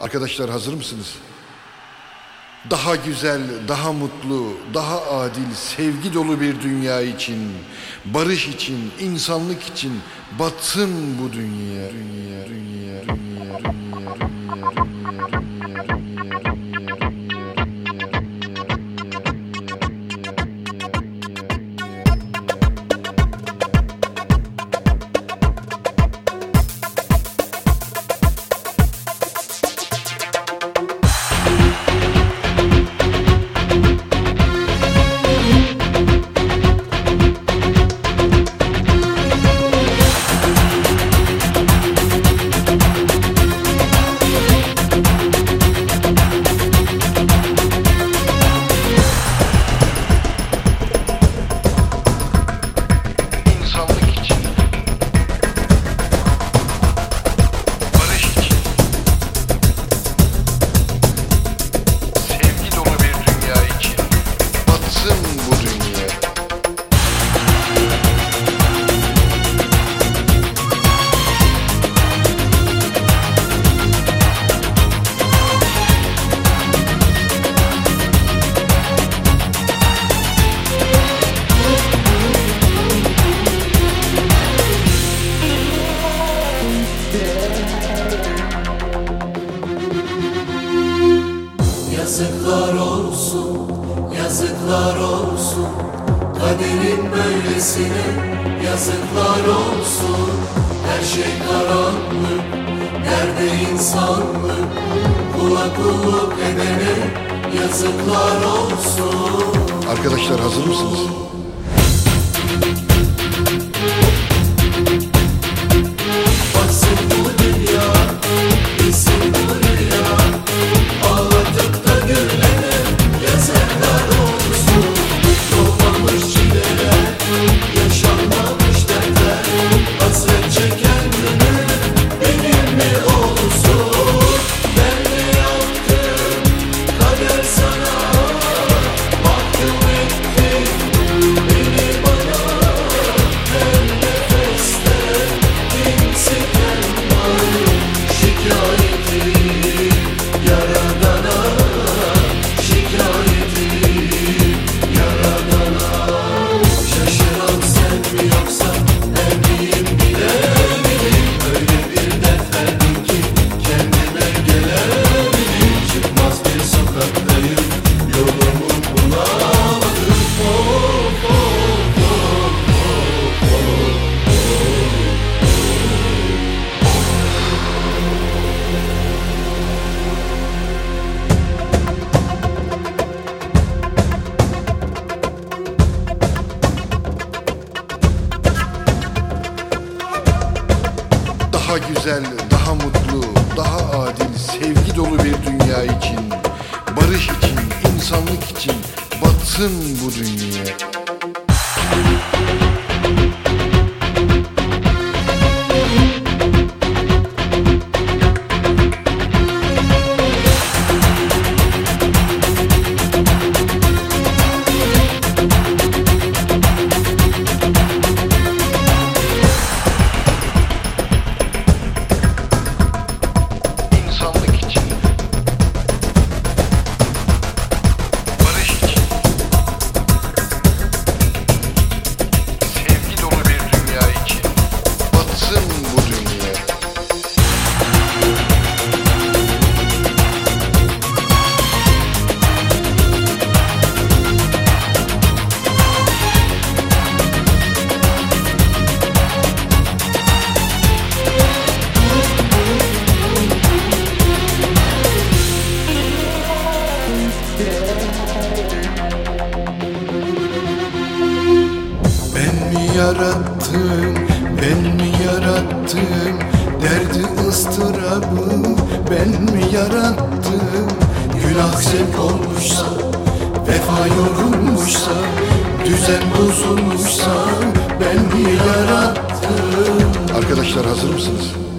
Arkadaşlar hazır mısınız? Daha güzel, daha mutlu, daha adil, sevgi dolu bir dünya için, barış için, insanlık için batsın bu dünya. Dünya, dünya, dünya, dünya, dünya, dünya, dünya, Yazıklar olsun, yazıklar olsun. Kaderin böylesine yazıklar olsun. Her şey karanlık, nerede insanlık? Kula kulluk edene yazıklar olsun. Arkadaşlar hazır mısınız? Daha güzel, daha mutlu, daha adil, sevgi dolu bir dünya için, barış için, insanlık için batsın bu dünya. Ben mi yarattım, ben mi yarattım? Derdi ıstırabı ben mi yarattım? Günah zevk olmuşsa, vefa yorulmuşsa Düzen bozulmuşsa ben mi yarattım? Arkadaşlar hazır mısınız?